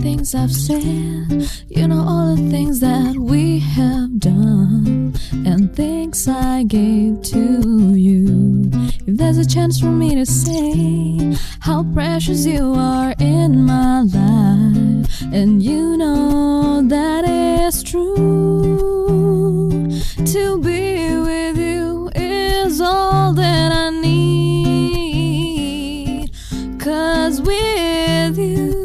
things I've said. You know all the things that we have done and things I gave to you. If there's a chance for me to say how precious you are in my life, and you know that is true. To be with you is all that I need. Cause with you,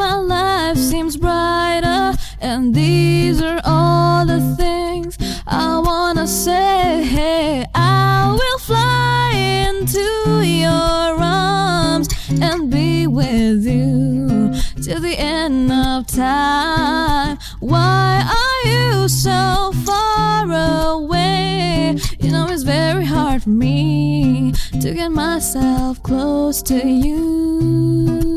my life seems brighter, and these are all the things I wanna say. Hey, I will fly into your arms and be with you till the end of time. Why are you so far away? You know, it's very hard for me to get myself close to you.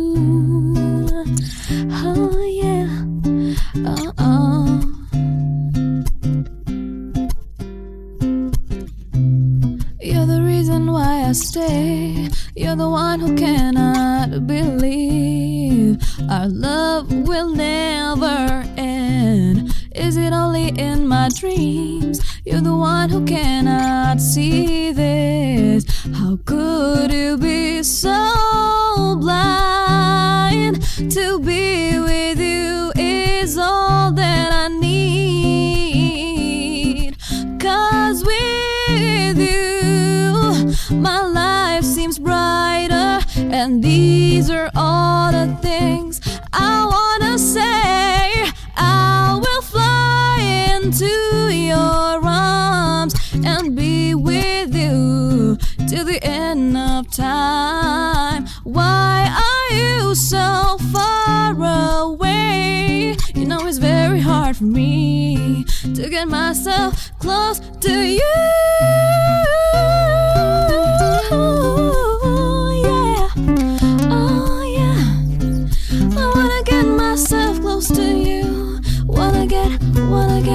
I stay. You're the one who cannot believe our love will never end. Is it only in my dreams? You're the one who cannot see this. How could you be so blind? To be with you is all that and these are all the things I wanna say. I will fly into your arms and be with you till the end of time. Why are you so far away? You know it's very hard for me to get myself close to you.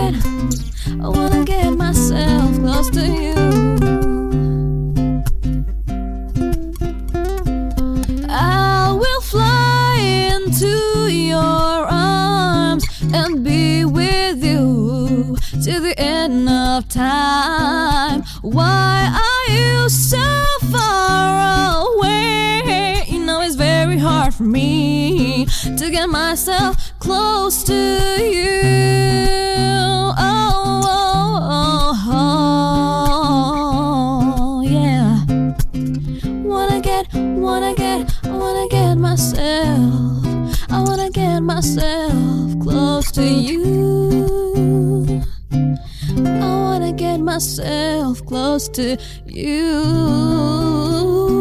I wanna get myself close to you. I will fly into your arms and be with you till the end of time. Why are you so far away? You know it's very hard for me to get myself close to you. Wanna get, I wanna get myself. I wanna get myself close to you. I wanna get myself close to you.